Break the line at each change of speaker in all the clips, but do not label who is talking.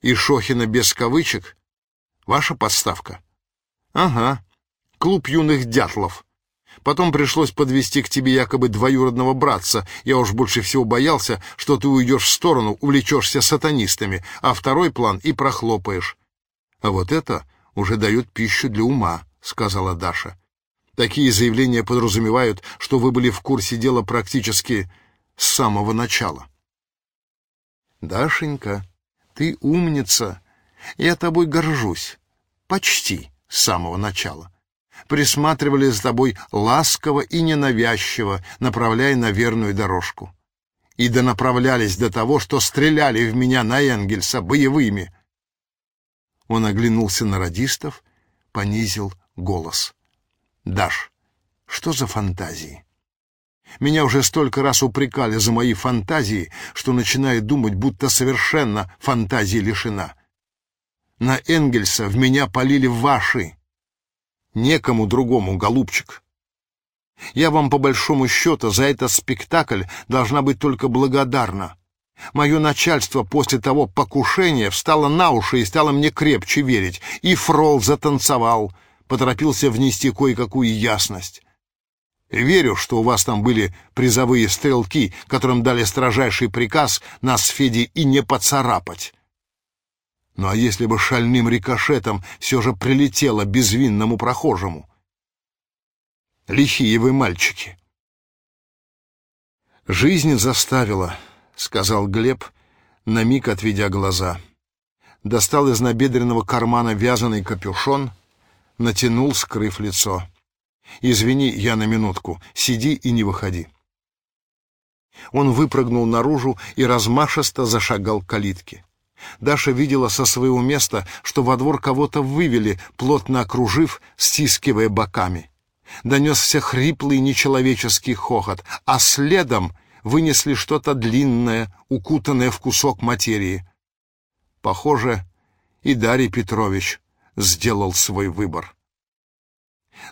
И Шохина без кавычек? Ваша подставка? Ага. Клуб юных дятлов. Потом пришлось подвести к тебе якобы двоюродного братца. Я уж больше всего боялся, что ты уйдешь в сторону, увлечешься сатанистами, а второй план и прохлопаешь. А вот это уже дает пищу для ума, сказала Даша. Такие заявления подразумевают, что вы были в курсе дела практически с самого начала. Дашенька, ты умница. Я тобой горжусь. Почти с самого начала присматривали за тобой ласково и ненавязчиво, направляя на верную дорожку. И донаправлялись до того, что стреляли в меня на Энгельса боевыми. Он оглянулся на радистов, понизил голос. «Даш, что за фантазии?» Меня уже столько раз упрекали за мои фантазии, что начинаю думать, будто совершенно фантазии лишена. На Энгельса в меня полили ваши, некому другому, голубчик. Я вам, по большому счету, за этот спектакль должна быть только благодарна. Мое начальство после того покушения встало на уши и стало мне крепче верить. И Фрол затанцевал, поторопился внести кое-какую ясность. Верю, что у вас там были призовые стрелки, которым дали строжайший приказ нас с Федей и не поцарапать. Ну а если бы шальным рикошетом все же прилетело безвинному прохожему? Лихие вы мальчики. «Жизнь заставила», — сказал Глеб, на миг отведя глаза. Достал из набедренного кармана вязаный капюшон, натянул, скрыв лицо. «Извини, я на минутку. Сиди и не выходи». Он выпрыгнул наружу и размашисто зашагал к калитке. Даша видела со своего места, что во двор кого-то вывели, плотно окружив, стискивая боками. Донесся хриплый нечеловеческий хохот, а следом вынесли что-то длинное, укутанное в кусок материи. Похоже, и Дарий Петрович сделал свой выбор.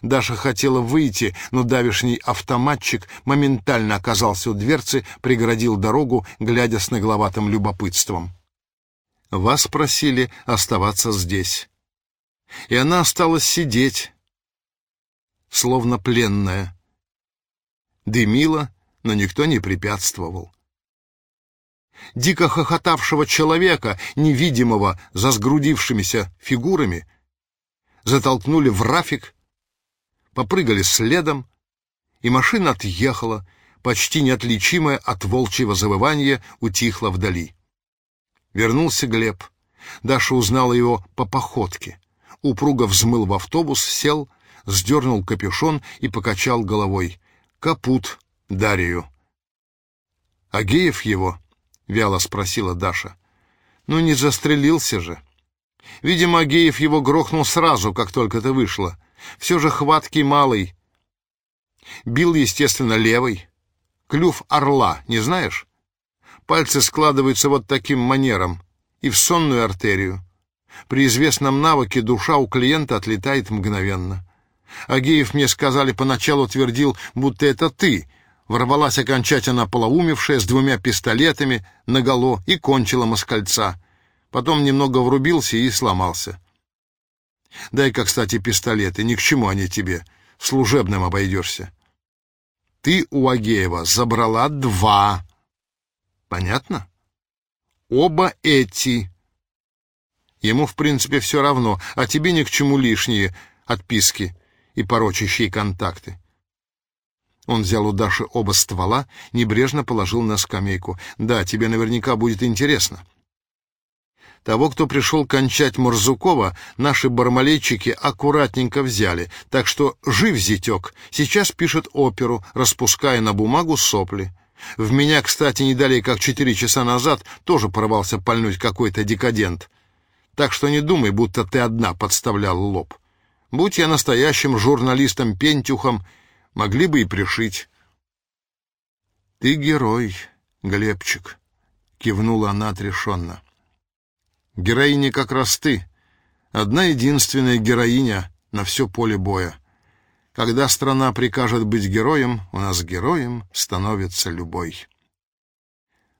Даша хотела выйти, но давишний автоматчик моментально оказался у дверцы, преградил дорогу, глядя с нагловатым любопытством. Вас просили оставаться здесь. И она осталась сидеть, словно пленная. Дымила, но никто не препятствовал. Дико хохотавшего человека, невидимого за сгрудившимися фигурами, затолкнули в рафик, попрыгали следом, и машина отъехала, почти неотличимая от волчьего завывания, утихла вдали. Вернулся Глеб. Даша узнала его по походке. Упруго взмыл в автобус, сел, сдернул капюшон и покачал головой. «Капут, Дарью». «Агеев его?» — вяло спросила Даша. «Ну, не застрелился же». Видимо, Агеев его грохнул сразу, как только ты вышла. Все же хваткий малый. Бил, естественно, левой. Клюв орла, не знаешь? Пальцы складываются вот таким манером и в сонную артерию. При известном навыке душа у клиента отлетает мгновенно. Агеев мне сказали, поначалу твердил, будто это ты, ворвалась окончательно полоумевшая с двумя пистолетами наголо и кончила москальца. Потом немного врубился и сломался. Дай-ка, кстати, пистолеты, ни к чему они тебе, служебным обойдешься. Ты у Агеева забрала два Понятно? Оба эти. Ему, в принципе, все равно, а тебе ни к чему лишние отписки и порочащие контакты. Он взял у Даши оба ствола, небрежно положил на скамейку. «Да, тебе наверняка будет интересно». Того, кто пришел кончать Мурзукова, наши бармалейчики аккуратненько взяли, так что жив зятек, сейчас пишет оперу, распуская на бумагу сопли. В меня, кстати, не далее как четыре часа назад тоже порвался пальнуть какой-то декадент. Так что не думай, будто ты одна подставлял лоб. Будь я настоящим журналистом-пентюхом, могли бы и пришить. — Ты герой, Глебчик, — кивнула она отрешенно. — Героиня как раз ты, одна единственная героиня на все поле боя. Когда страна прикажет быть героем, у нас героем становится любой.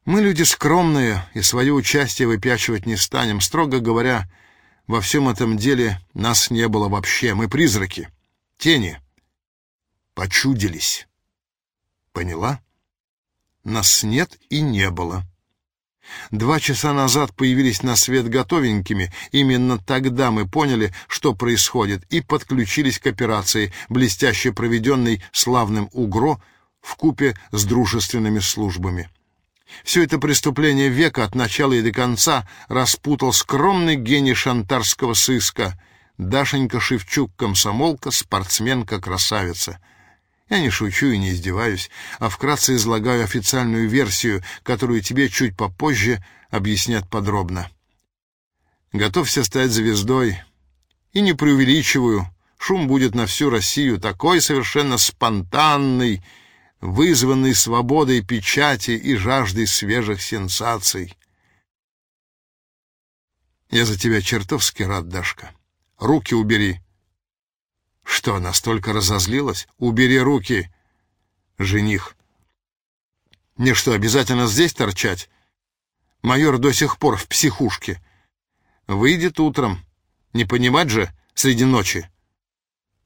Мы люди скромные и свое участие выпячивать не станем. Строго говоря, во всем этом деле нас не было вообще. Мы призраки, тени. Почудились. Поняла? Нас нет и не было. Два часа назад появились на свет готовенькими. Именно тогда мы поняли, что происходит, и подключились к операции, блестяще проведенной славным УГРО в купе с дружественными службами. Все это преступление века от начала и до конца распутал скромный гений шантарского сыска Дашенька Шевчук, комсомолка, спортсменка, красавица. Я не шучу и не издеваюсь, а вкратце излагаю официальную версию, которую тебе чуть попозже объяснят подробно. Готовься стать звездой. И не преувеличиваю, шум будет на всю Россию, такой совершенно спонтанный, вызванный свободой печати и жаждой свежих сенсаций. Я за тебя чертовски рад, Дашка. Руки убери. Что, настолько разозлилась? Убери руки. Жених. Мне что, обязательно здесь торчать? Майор до сих пор в психушке. Выйдет утром. Не понимать же среди ночи.